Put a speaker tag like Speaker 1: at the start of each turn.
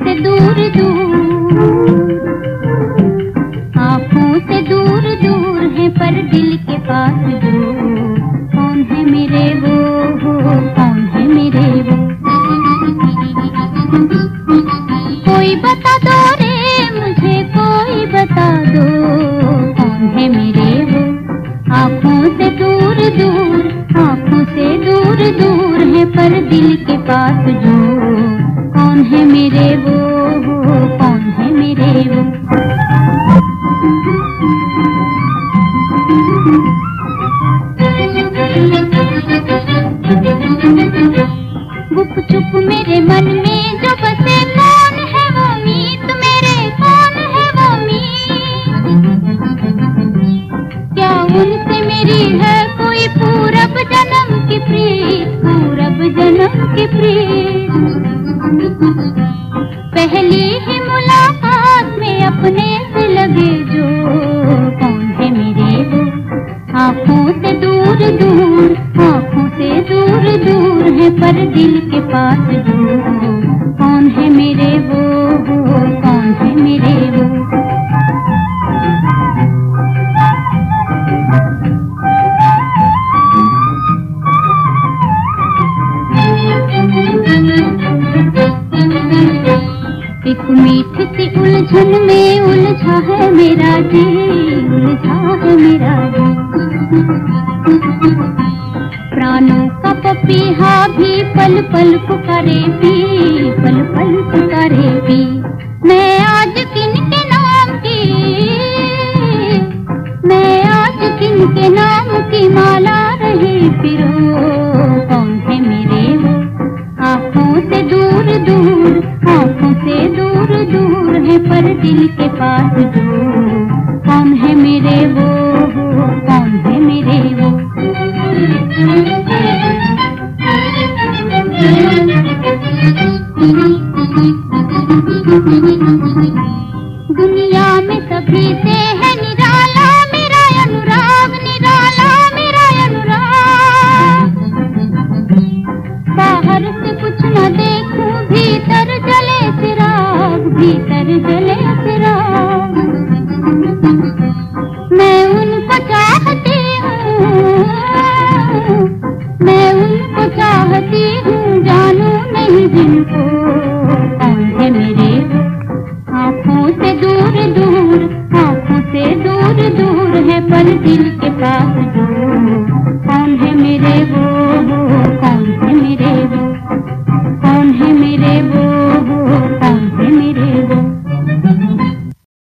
Speaker 1: से दूर दूर दूर दूर है पर दिल के पास जो है मेरे वो। आँखों से दूर दूर, आँखों से दूर दूर है पर दिल के पास जो। कौन है मेरे वो? कौन है मेरे वो? गुप चुप मेरे मन में जो बसे पहली ही मुलाकात में अपने से लगे जो। कौन है मेरे वो आँखों से दूर दूर, आँखों से दूर दूर है पर दिल के पास जो कौन है मेरे वो वो? कौन है मेरे वो? मीठ सी उलझन में उलझा है मेरा जी, उलझा है मेरा प्राणों का पपीहा भी पल पल पुकारे भी पल पल पुकारे भी मैं आज किन के नाम की, मैं आज किन के नाम की माला रही फिरो? कौन है मेरे वो? आँखों से दूर दूर पर दिल के पास जो कौन है मेरे वो कौन है मेरे वो? दुनिया मेरे। आँखों से दूर दूर आँखों से दूर दूर है पर दिल के पास।